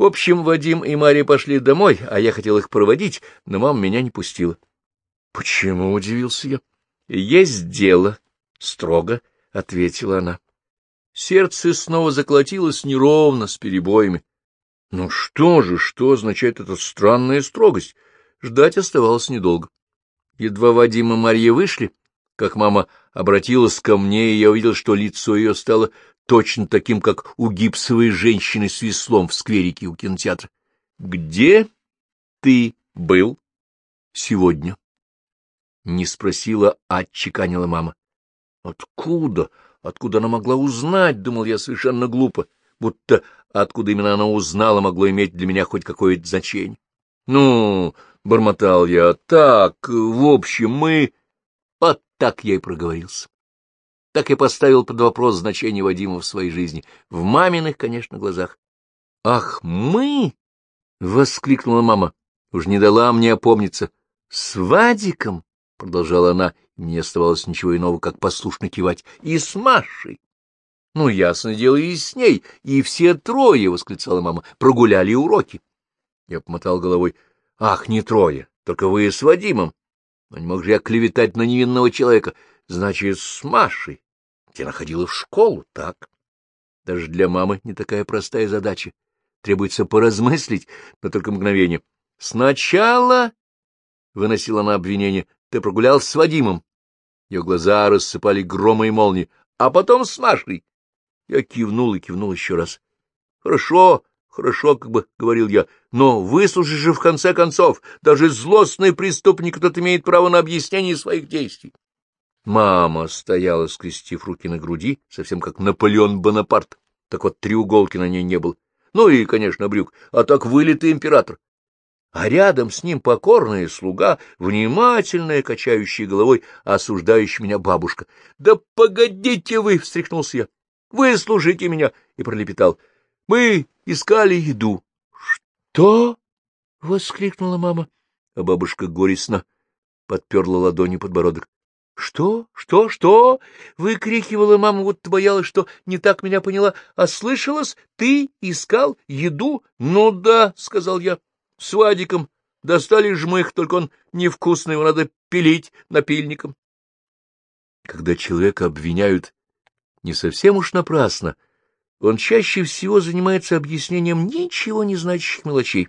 В общем, Вадим и Мария пошли домой, а я хотел их проводить, но мама меня не пустила. — Почему? — удивился я. — Есть дело, — строго ответила она. Сердце снова заколотилось неровно, с перебоями. Ну что же, что означает эта странная строгость? Ждать оставалось недолго. Едва Вадим и Марья вышли, как мама обратилась ко мне, и я увидел, что лицо ее стало точно таким, как у гипсовой женщины с веслом в скверике у кинотеатра. — Где ты был сегодня? — не спросила, а отчеканила мама. — Откуда? Откуда она могла узнать, — думал я совершенно глупо, будто откуда именно она узнала, могло иметь для меня хоть какое-то значение. — Ну, — бормотал я, — так, в общем, мы... Вот так я и проговорился. Так и поставил под вопрос значение Вадима в своей жизни, в маминых, конечно, глазах. — Ах, мы! — воскликнула мама. Уж не дала мне опомниться. — С Вадиком! — продолжала она, и мне оставалось ничего иного, как послушно кивать. — И с Машей! — Ну, ясно дело, и с ней, и все трое, — восклицала мама, — прогуляли уроки. Я помотал головой. — Ах, не трое, только вы с Вадимом. Но не мог же я клеветать на невинного человека. Значит, с Машей. Где находила в школу, так? Даже для мамы не такая простая задача. Требуется поразмыслить, но только мгновение. Сначала, — выносила она обвинение, — ты прогулял с Вадимом. Ее глаза рассыпали громы и молнии. А потом с Машей. Я кивнул и кивнул еще раз. — Хорошо, хорошо, как бы говорил я, но выслушай же в конце концов, даже злостный преступник тот имеет право на объяснение своих действий. Мама стояла, скрестив руки на груди, совсем как Наполеон Бонапарт. Так вот, треуголки на ней не было. Ну и, конечно, брюк, а так вылитый император. А рядом с ним покорная слуга, внимательная, качающая головой, осуждающая меня бабушка. — Да погодите вы! — встряхнулся я. — Вы служите меня! — и пролепетал. — Мы искали еду. — Что? — воскликнула мама, а бабушка горестно подперла ладонью подбородок. — Что? Что? Что? — выкрикивала мама, вот боялась, что не так меня поняла. — А слышалось, ты искал еду? — Ну да, — сказал я. — С Вадиком. Достали жмых, только он невкусный, его надо пилить напильником. Когда человека обвиняют не совсем уж напрасно, он чаще всего занимается объяснением ничего не значащих мелочей.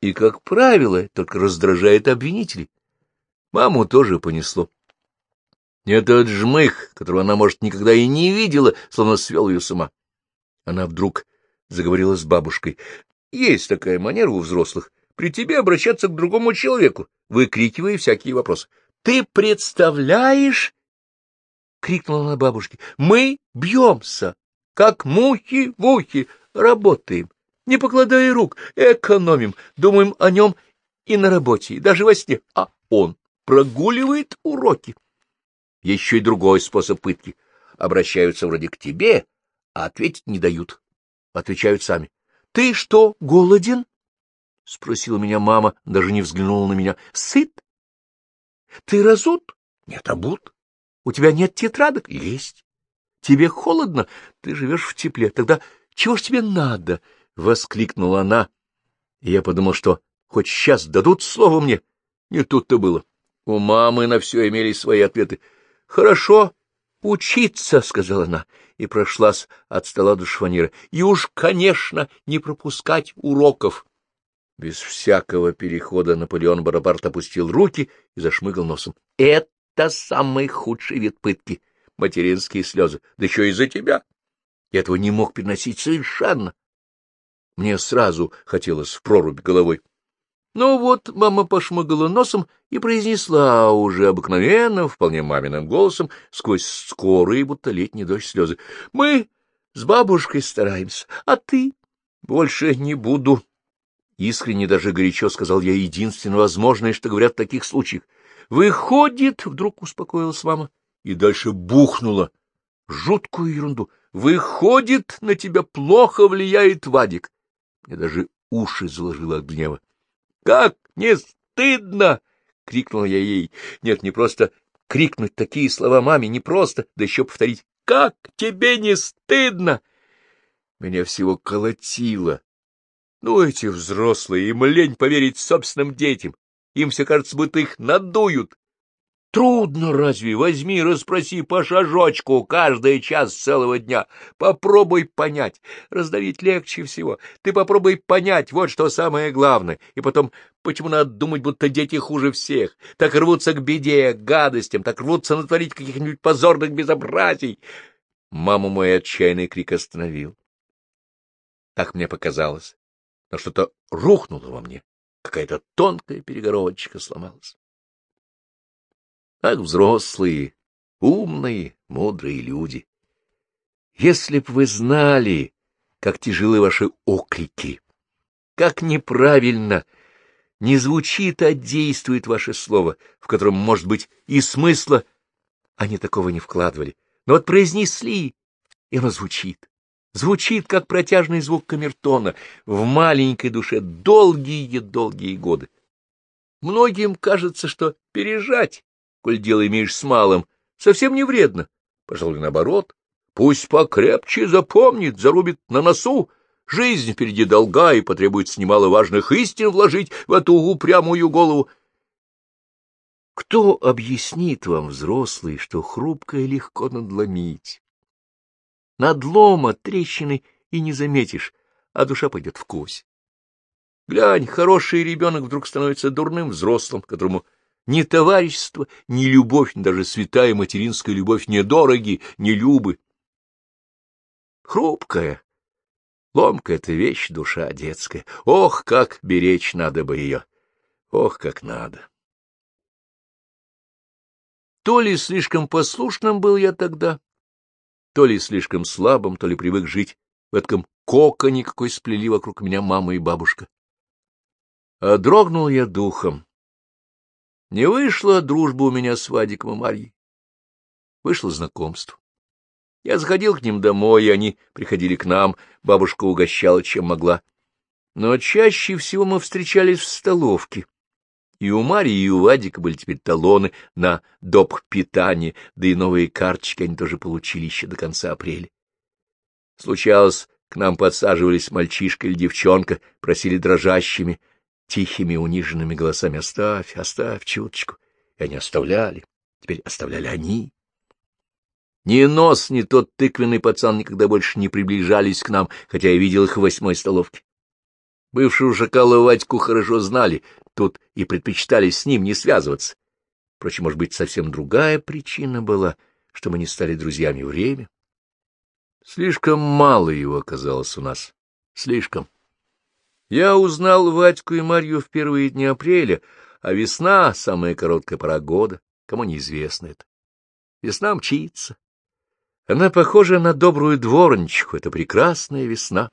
И, как правило, только раздражает обвинителей. Маму тоже понесло. Этот жмых, которого она, может, никогда и не видела, словно свел ее с ума. Она вдруг заговорила с бабушкой. Есть такая манера у взрослых — при тебе обращаться к другому человеку, выкрикивая всякие вопросы. — Ты представляешь? — крикнула она бабушке. — Мы бьемся, как мухи в ухе, работаем, не покладая рук, экономим, думаем о нем и на работе, и даже во сне, а он прогуливает уроки. Еще и другой способ пытки. Обращаются вроде к тебе, а ответить не дают. Отвечают сами. — Ты что, голоден? — спросила меня мама, даже не взглянула на меня. — Сыт? — Ты разут? — Нет, обут. — У тебя нет тетрадок? — Есть. — Тебе холодно? Ты живешь в тепле. Тогда чего ж тебе надо? — воскликнула она. И я подумал, что хоть сейчас дадут слово мне. Не тут-то было. У мамы на все имели свои ответы. — Хорошо учиться, — сказала она, и прошлась от стола до шванира. — И уж, конечно, не пропускать уроков. Без всякого перехода Наполеон Барабарт опустил руки и зашмыгал носом. — Это самый худший вид пытки — материнские слезы. Да еще из-за тебя. Я этого не мог переносить совершенно. Мне сразу хотелось в прорубь головой. Ну вот, мама пошмыгала носом и произнесла уже обыкновенным, вполне маминым голосом, сквозь скорые, будто летний дождь слезы. — Мы с бабушкой стараемся, а ты? — Больше не буду. Искренне даже горячо сказал я единственное возможное, что говорят в таких случаях. — Выходит, — вдруг успокоилась мама, и дальше бухнула жуткую ерунду. — Выходит, на тебя плохо влияет Вадик. Мне даже уши заложило от гнева. Как не стыдно! — крикнула я ей. Нет, не просто крикнуть такие слова маме, не просто, да еще повторить. Как тебе не стыдно? Меня всего колотило Ну, эти взрослые, им лень поверить собственным детям. Им все кажется, будто их надуют. Трудно разве? Возьми, расспроси по шажочку каждый час целого дня. Попробуй понять. Раздавить легче всего. Ты попробуй понять, вот что самое главное. И потом, почему надо думать, будто дети хуже всех? Так рвутся к беде, к гадостям, так рвутся натворить каких-нибудь позорных безобразий. Маму мой отчаянный крик остановил. Так мне показалось. Но что-то рухнуло во мне. Какая-то тонкая перегородочка сломалась. Ах, взрослые, умные, мудрые люди! Если б вы знали, как тяжелы ваши оклики, как неправильно не звучит, а действует ваше слово, в котором, может быть, и смысла они такого не вкладывали. Но вот произнесли, и оно звучит. Звучит, как протяжный звук камертона в маленькой душе долгие-долгие годы. Многим кажется, что пережать коль дело имеешь с малым, совсем не вредно. Пожалуй, наоборот. Пусть покрепче запомнит, зарубит на носу. Жизнь впереди долга, и потребуется немало важных истин вложить в эту упрямую голову. Кто объяснит вам, взрослый, что хрупкое легко надломить? Надлома, трещины и не заметишь, а душа пойдет в кость. Глянь, хороший ребенок вдруг становится дурным взрослым, которому ни товарищество, ни любовь, ни даже святая материнская любовь не дороги, не любы. Хрупкая, ломкая — это вещь, душа детская. Ох, как беречь надо бы ее! Ох, как надо! То ли слишком послушным был я тогда, то ли слишком слабым, то ли привык жить в этом коконе, какой сплели вокруг меня мама и бабушка. А дрогнул я духом, не вышла дружба у меня с Вадиком и Марьей. Вышло знакомство. Я заходил к ним домой, и они приходили к нам, бабушка угощала, чем могла. Но чаще всего мы встречались в столовке. И у Марьи, и у Вадика были теперь талоны на доп. питание, да и новые карточки они тоже получили еще до конца апреля. Случалось, к нам подсаживались мальчишка или девчонка, просили дрожащими — тихими униженными голосами «Оставь, оставь чуточку». И они оставляли. Теперь оставляли они. Ни нос, ни тот тыквенный пацан никогда больше не приближались к нам, хотя я видел их в восьмой столовке. Бывшую шакала Вадьку хорошо знали, тут и предпочитали с ним не связываться. Впрочем, может быть, совсем другая причина была, что мы не стали друзьями время. Слишком мало его оказалось у нас. Слишком. Я узнал Вадьку и Марью в первые дни апреля, а весна — самая короткая пора года, кому неизвестно это. Весна мчится. Она похожа на добрую дворничку, это прекрасная весна.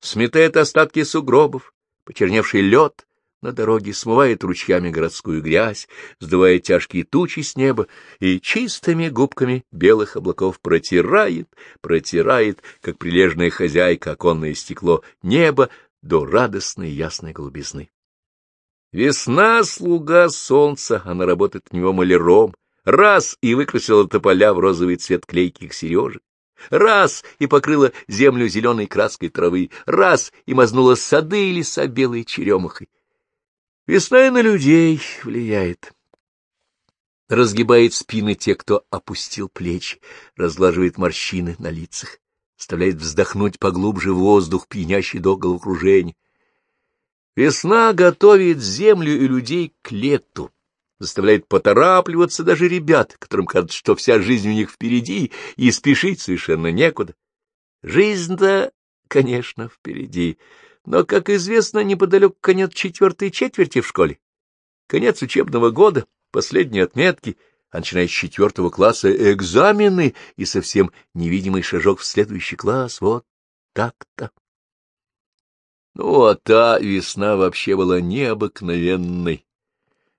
Сметает остатки сугробов, почерневший лед на дороге, смывает ручьями городскую грязь, сдувая тяжкие тучи с неба и чистыми губками белых облаков протирает, протирает, как прилежная хозяйка оконное стекло, небо до радостной ясной голубизны. Весна — слуга солнца, она работает в него маляром, раз и выкрасила тополя в розовый цвет клейких сережек, раз и покрыла землю зеленой краской травы, раз и мазнула сады и леса белой черемухой. Весна и на людей влияет. Разгибает спины те, кто опустил плечи, разглаживает морщины на лицах заставляет вздохнуть поглубже воздух, пьянящий до головокружения. Весна готовит землю и людей к лету, заставляет поторапливаться даже ребят, которым кажется, что вся жизнь у них впереди, и спешить совершенно некуда. Жизнь-то, конечно, впереди, но, как известно, неподалеку конец четвертой четверти в школе. Конец учебного года, последние отметки — а начиная с четвертого класса экзамены и совсем невидимый шажок в следующий класс. Вот так-то. Ну, а та весна вообще была необыкновенной.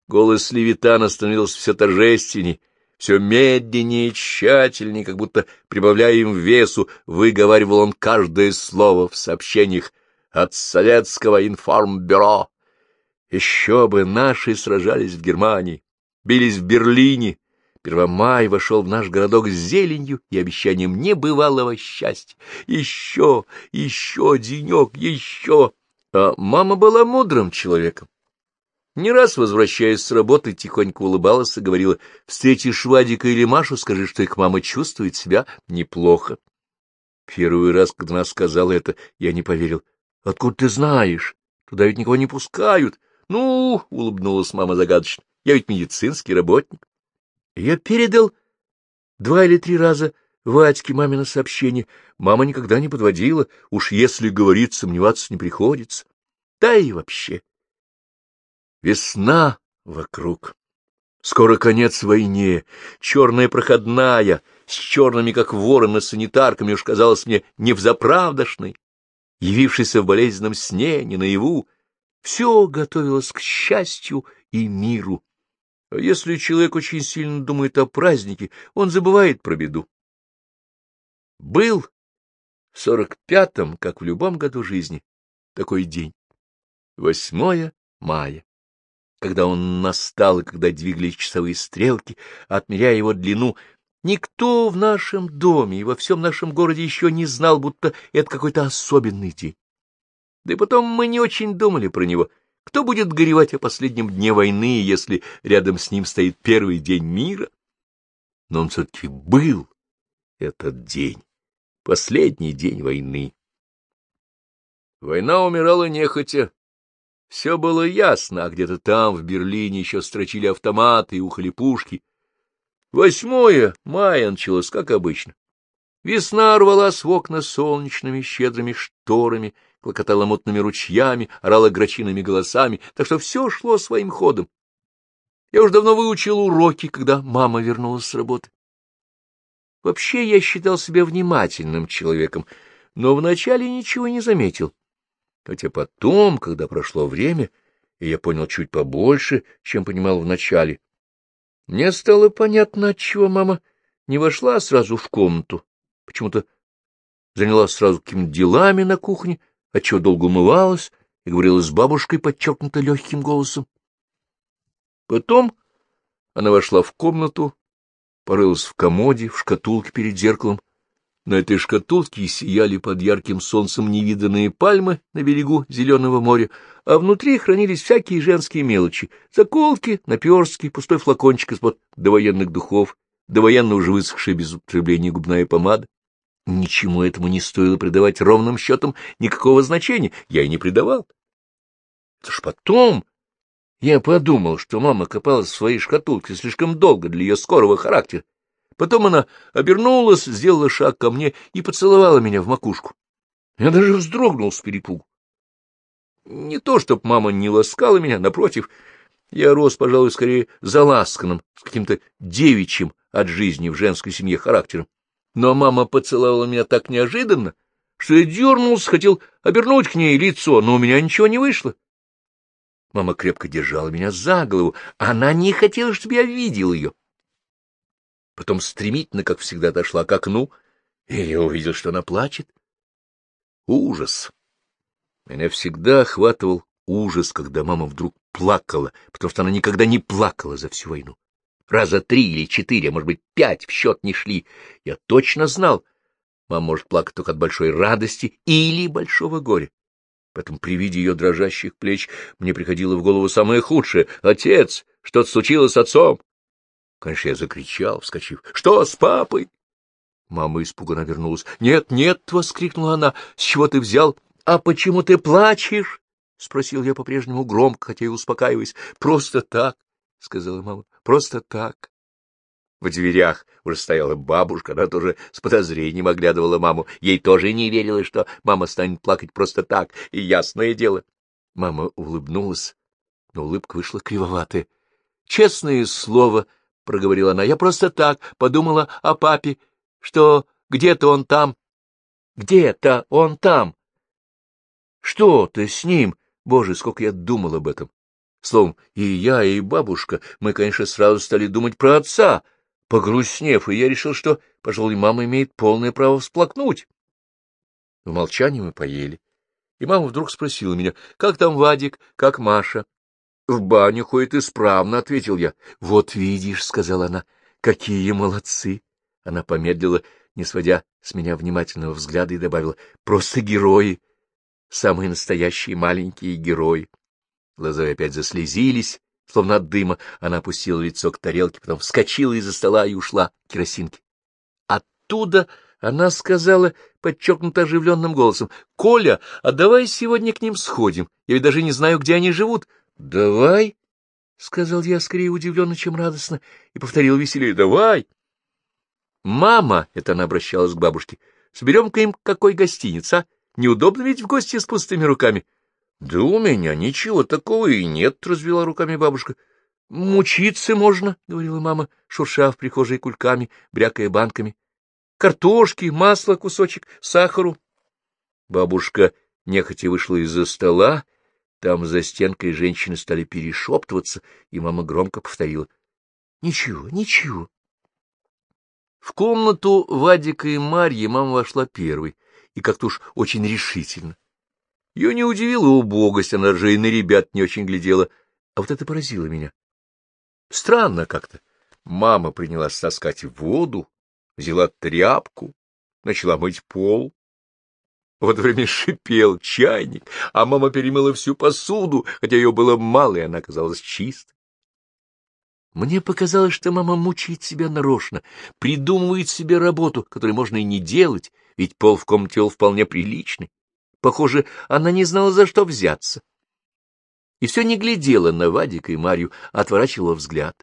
Голос Левитана становился все торжественней, все медленнее и тщательнее, как будто, прибавляя им весу, выговаривал он каждое слово в сообщениях от советского информбюро. Еще бы наши сражались в Германии, бились в Берлине, Первомай вошел в наш городок с зеленью и обещанием небывалого счастья. Еще, еще денек, еще. А мама была мудрым человеком. Не раз, возвращаясь с работы, тихонько улыбалась и говорила, «Встретишь Вадика или Машу, скажи, что их мама чувствует себя неплохо». Первый раз, когда она сказала это, я не поверил. «Откуда ты знаешь? Туда ведь никого не пускают». «Ну, — улыбнулась мама загадочно, — я ведь медицинский работник». Я передал два или три раза Вадьке мамино сообщение. Мама никогда не подводила, уж если говорит, сомневаться не приходится. Да и вообще. Весна вокруг. Скоро конец войне, черная проходная, с черными, как вороны, санитарками, уж казалось мне невзаправдошной, явившейся в болезненном сне, не наяву, все готовилось к счастью и миру. Если человек очень сильно думает о празднике, он забывает про беду. Был в сорок пятом, как в любом году жизни, такой день. Восьмое мая. Когда он настал и когда двигались часовые стрелки, отмеряя его длину, никто в нашем доме и во всем нашем городе еще не знал, будто это какой-то особенный день. Да и потом мы не очень думали про него. Кто будет горевать о последнем дне войны, если рядом с ним стоит первый день мира? Но он все-таки был этот день последний день войны. Война умирала нехотя. Все было ясно, а где-то там, в Берлине, еще строчили автоматы и ухали пушки. Восьмое мая началось, как обычно. Весна рвалась в окна солнечными щедрыми шторами, клокотала мутными ручьями, орала грачиными голосами, так что все шло своим ходом. Я уж давно выучил уроки, когда мама вернулась с работы. Вообще я считал себя внимательным человеком, но вначале ничего не заметил. Хотя потом, когда прошло время, и я понял чуть побольше, чем понимал вначале, мне стало понятно, отчего мама не вошла сразу в комнату, почему-то занялась сразу какими-то делами на кухне, отчего долго умывалась и говорила с бабушкой подчеркнуто легким голосом. Потом она вошла в комнату, порылась в комоде, в шкатулке перед зеркалом. На этой шкатулке сияли под ярким солнцем невиданные пальмы на берегу Зеленого моря, а внутри хранились всякие женские мелочи — заколки, наперстки, пустой флакончик из-под довоенных духов, довоенно уже высохшая без употребления губная помада. Ничему этому не стоило придавать ровным счетом никакого значения, я и не придавал. Это ж потом я подумал, что мама копалась в своей шкатулке слишком долго для ее скорого характера. Потом она обернулась, сделала шаг ко мне и поцеловала меня в макушку. Я даже вздрогнул с перепугу. Не то, чтоб мама не ласкала меня, напротив, я рос, пожалуй, скорее заласканным, с каким-то девичьим от жизни в женской семье характером. Но мама поцеловала меня так неожиданно, что я дернулся, хотел обернуть к ней лицо, но у меня ничего не вышло. Мама крепко держала меня за голову. Она не хотела, чтобы я видел ее. Потом стремительно, как всегда, дошла к окну, и я увидел, что она плачет. Ужас! Меня всегда охватывал ужас, когда мама вдруг плакала, потому что она никогда не плакала за всю войну. Раза три или четыре, а может быть, пять в счет не шли. Я точно знал, мама может плакать только от большой радости или большого горя. Поэтому при виде ее дрожащих плеч мне приходило в голову самое худшее. «Отец! Что-то случилось с отцом?» Конечно, я закричал, вскочив. «Что с папой?» Мама испуганно вернулась. «Нет, нет!» — воскликнула она. «С чего ты взял? А почему ты плачешь?» — спросил я по-прежнему громко, хотя и успокаиваясь. «Просто так!» — сказала мама. «Просто так!» В дверях уже стояла бабушка, она тоже с подозрением оглядывала маму. Ей тоже не верилось, что мама станет плакать просто так, и ясное дело. Мама улыбнулась, но улыбка вышла кривоватая. — Честное слово, — проговорила она, — я просто так подумала о папе, что где-то он там. Где-то он там. Что ты с ним? Боже, сколько я думал об этом. Словом, и я, и бабушка, мы, конечно, сразу стали думать про отца, погрустнев, и я решил, что, пожалуй, мама имеет полное право всплакнуть. В молчании мы поели, и мама вдруг спросила меня, как там Вадик, как Маша. — В баню ходит исправно, — ответил я. — Вот видишь, — сказала она, — какие молодцы. Она помедлила, не сводя с меня внимательного взгляда, и добавила, — просто герои. самые настоящие маленькие герои. Глаза опять заслезились, словно от дыма. Она опустила лицо к тарелке, потом вскочила из-за стола и ушла к керосинке. Оттуда она сказала подчеркнуто оживленным голосом, — Коля, а давай сегодня к ним сходим. Я ведь даже не знаю, где они живут. — Давай, — сказал я скорее удивленно, чем радостно, и повторил веселее, — давай. — Мама, — это она обращалась к бабушке, — соберем-ка им какой гостиниц, а? Неудобно ведь в гости с пустыми руками. — Да у меня ничего такого и нет, — развела руками бабушка. — Мучиться можно, — говорила мама, шурша в прихожей кульками, брякая банками картошки, масла кусочек, сахару. Бабушка нехотя вышла из-за стола, там за стенкой женщины стали перешептываться, и мама громко повторила. — Ничего, ничего. В комнату Вадика и Марьи мама вошла первой, и как-то уж очень решительно. Ее не удивила убогость, она же и на ребят не очень глядела, а вот это поразило меня. Странно как-то. Мама принялась таскать воду, взяла тряпку, начала мыть пол. В это время шипел чайник, а мама перемыла всю посуду, хотя ее было мало, и она оказалась чистой. Мне показалось, что мама мучает себя нарочно, придумывает себе работу, которую можно и не делать, ведь пол в комнате был вполне приличный. Похоже, она не знала, за что взяться. И все не глядела на Вадика и Марью, отворачивала взгляд.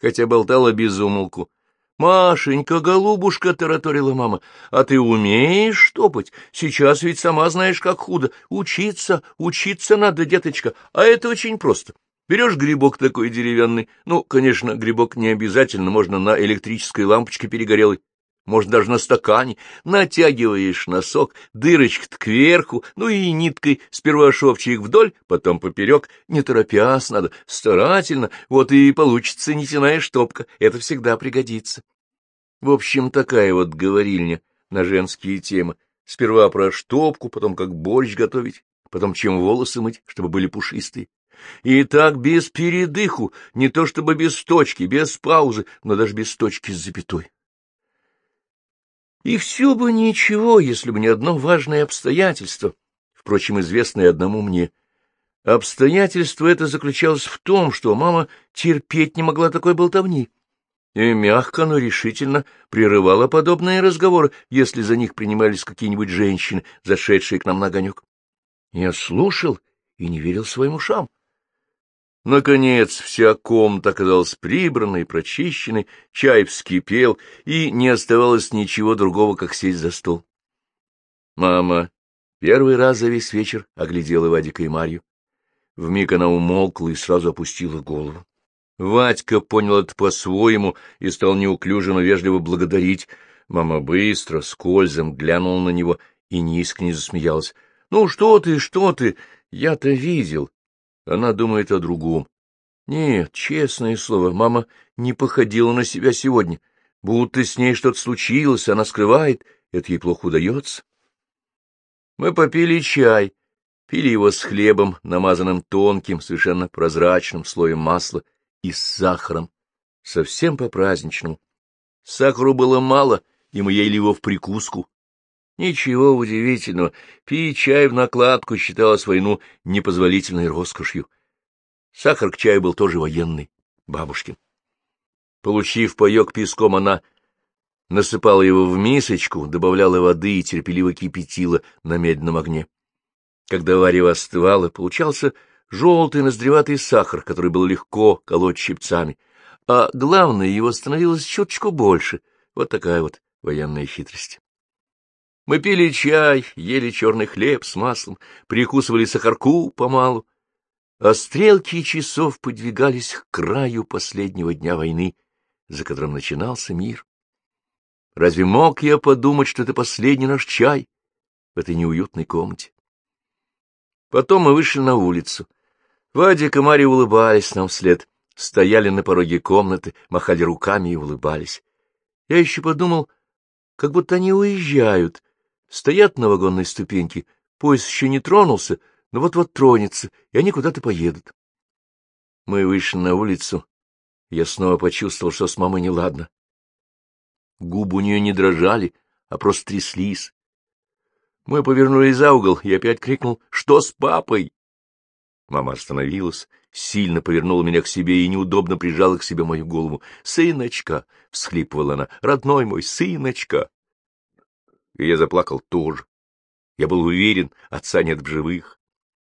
Хотя болтала без умолку, — Машенька, голубушка, — тараторила мама, — а ты умеешь штопать? Сейчас ведь сама знаешь, как худо. Учиться, учиться надо, деточка, а это очень просто. Берешь грибок такой деревянный, ну, конечно, грибок не обязательно, можно на электрической лампочке перегорелой, можно даже на стакане, натягиваешь носок, дырочка кверху, ну и ниткой сперва шовчик вдоль, потом поперек, не торопясь надо, старательно, вот и получится нитяная штопка, это всегда пригодится. В общем, такая вот говорильня на женские темы. Сперва про штопку, потом как борщ готовить, потом чем волосы мыть, чтобы были пушистые. И так без передыху, не то чтобы без точки, без паузы, но даже без точки с запятой. И все бы ничего, если бы не одно важное обстоятельство, впрочем, известное одному мне. Обстоятельство это заключалось в том, что мама терпеть не могла такой болтовни, и мягко, но решительно прерывала подобные разговоры, если за них принимались какие-нибудь женщины, зашедшие к нам на огонек. Я слушал и не верил своим ушам. Наконец вся комната оказалась прибранной, прочищенной, чай вскипел, и не оставалось ничего другого, как сесть за стол. Мама первый раз за весь вечер оглядела Вадика и Марью. Вмиг она умолкла и сразу опустила голову. Вадька понял это по-своему и стал неуклюже, но вежливо благодарить. Мама быстро, скользом глянула на него и неискренне засмеялась. — Ну что ты, что ты? Я-то видел. Она думает о другом. Нет, честное слово, мама не походила на себя сегодня. Будто с ней что-то случилось, она скрывает, это ей плохо удается. Мы попили чай, пили его с хлебом, намазанным тонким, совершенно прозрачным слоем масла и с сахаром, совсем по-праздничному. Сахару было мало, и мы ели его в прикуску. Ничего удивительного, пить чай в накладку считалось войну непозволительной роскошью. Сахар к чаю был тоже военный, бабушкин. Получив паек песком, она насыпала его в мисочку, добавляла воды и терпеливо кипятила на медленном огне. Когда варево остывало, получался желтый ноздреватый сахар, который было легко колоть щипцами, а главное, его становилось чуточку больше. Вот такая вот военная хитрость. Мы пили чай, ели черный хлеб с маслом, прикусывали сахарку помалу, а стрелки часов подвигались к краю последнего дня войны, за которым начинался мир. Разве мог я подумать, что это последний наш чай в этой неуютной комнате? Потом мы вышли на улицу. Вадик и Марья улыбались нам вслед, стояли на пороге комнаты, махали руками и улыбались. Я еще подумал, как будто они уезжают, Стоят на вагонной ступеньке, поезд еще не тронулся, но вот-вот тронется, и они куда-то поедут. Мы вышли на улицу. Я снова почувствовал, что с мамой неладно. Губы у нее не дрожали, а просто тряслись. Мы повернули за угол, и опять крикнул «Что с папой?». Мама остановилась, сильно повернула меня к себе и неудобно прижала к себе мою голову. «Сыночка!» — всхлипывала она. «Родной мой, сыночка!» И я заплакал тоже. Я был уверен, отца нет в живых.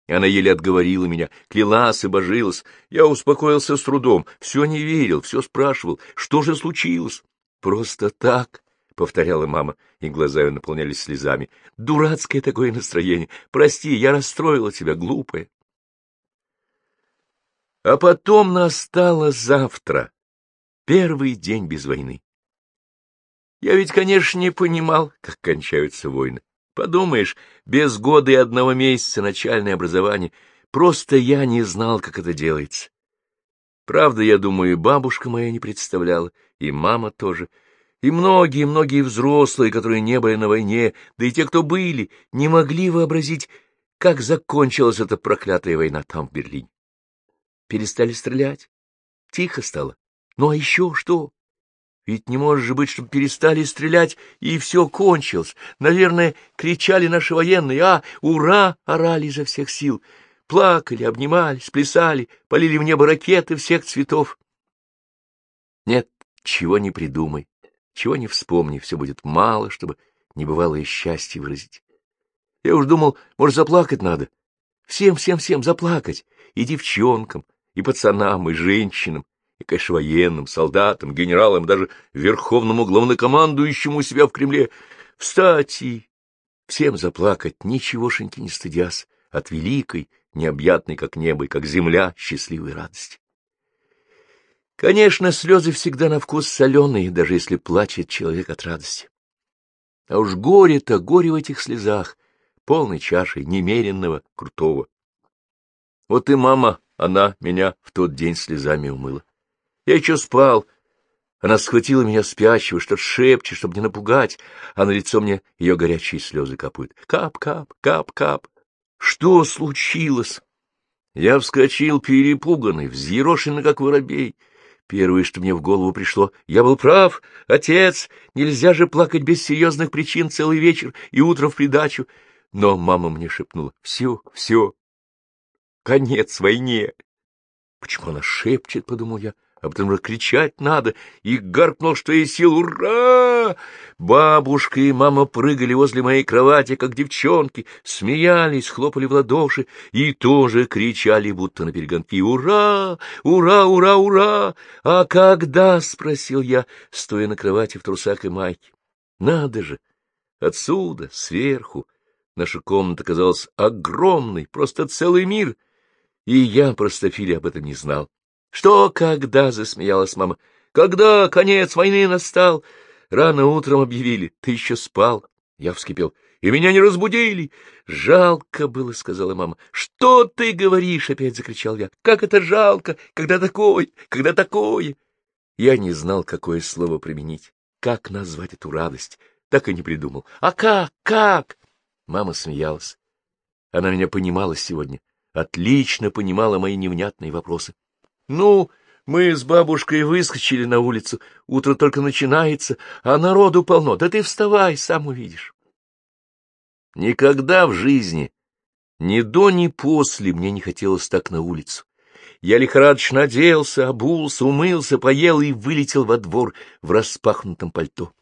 Она еле отговорила меня, клялась и божилась. Я успокоился с трудом, все не верил, все спрашивал, что же случилось. Просто так, — повторяла мама, и глаза ее наполнялись слезами. Дурацкое такое настроение. Прости, я расстроила тебя, глупая. А потом настало завтра, первый день без войны. Я ведь, конечно, не понимал, как кончаются войны. Подумаешь, без года и одного месяца начальное образование. Просто я не знал, как это делается. Правда, я думаю, и бабушка моя не представляла, и мама тоже, и многие-многие взрослые, которые не были на войне, да и те, кто были, не могли вообразить, как закончилась эта проклятая война там, в Берлине перестали стрелять. Тихо стало. Ну а еще что? Ведь не может же быть, чтобы перестали стрелять, и все кончилось. Наверное, кричали наши военные, а, ура, орали изо всех сил. Плакали, обнимались, плясали, полили в небо ракеты всех цветов. Нет, чего не придумай, чего не вспомни, все будет мало, чтобы небывалое счастье выразить. Я уж думал, может, заплакать надо. Всем, всем, всем заплакать. И девчонкам, и пацанам, и женщинам, и, конечно, военным, солдатам, генералам, даже верховному главнокомандующему у себя в Кремле. Встать и всем заплакать, ничегошеньки не стыдясь, от великой, необъятной, как небо и как земля, счастливой радости. Конечно, слезы всегда на вкус соленые, даже если плачет человек от радости. А уж горе-то, горе в этих слезах, полной чашей немеренного, крутого. Вот и мама она меня в тот день слезами умыла. Я еще спал. Она схватила меня спящего, что шепчет, чтобы не напугать, а на лицо мне ее горячие слезы капают. Кап-кап, кап-кап. Что случилось? Я вскочил перепуганный, взъерошенный, как воробей. Первое, что мне в голову пришло, я был прав, отец, нельзя же плакать без серьезных причин целый вечер и утро в придачу. Но мама мне шепнула, все, все, Конец войне. Почему она шепчет, — подумал я, — а потом же кричать надо, и гаркнул, что есть сил. Ура! Бабушка и мама прыгали возле моей кровати, как девчонки, смеялись, хлопали в ладоши и тоже кричали, будто на перегонки. Ура! Ура! Ура! Ура! А когда? — спросил я, стоя на кровати в трусах и майке. Надо же! Отсюда, сверху, наша комната казалась огромной, просто целый мир — и я, простофиля, об этом не знал. — Что, когда? — засмеялась мама. — Когда конец войны настал? Рано утром объявили. Ты еще спал. Я вскипел. — И меня не разбудили. — Жалко было, — сказала мама. — Что ты говоришь? — опять закричал я. — Как это жалко, когда такое, когда такое? Я не знал, какое слово применить, как назвать эту радость. Так и не придумал. — А как, как? Мама смеялась. Она меня понимала сегодня отлично понимала мои невнятные вопросы. — Ну, мы с бабушкой выскочили на улицу, утро только начинается, а народу полно. Да ты вставай, сам увидишь. Никогда в жизни, ни до, ни после, мне не хотелось так на улицу. Я лихорадочно оделся, обулся, умылся, поел и вылетел во двор в распахнутом пальто.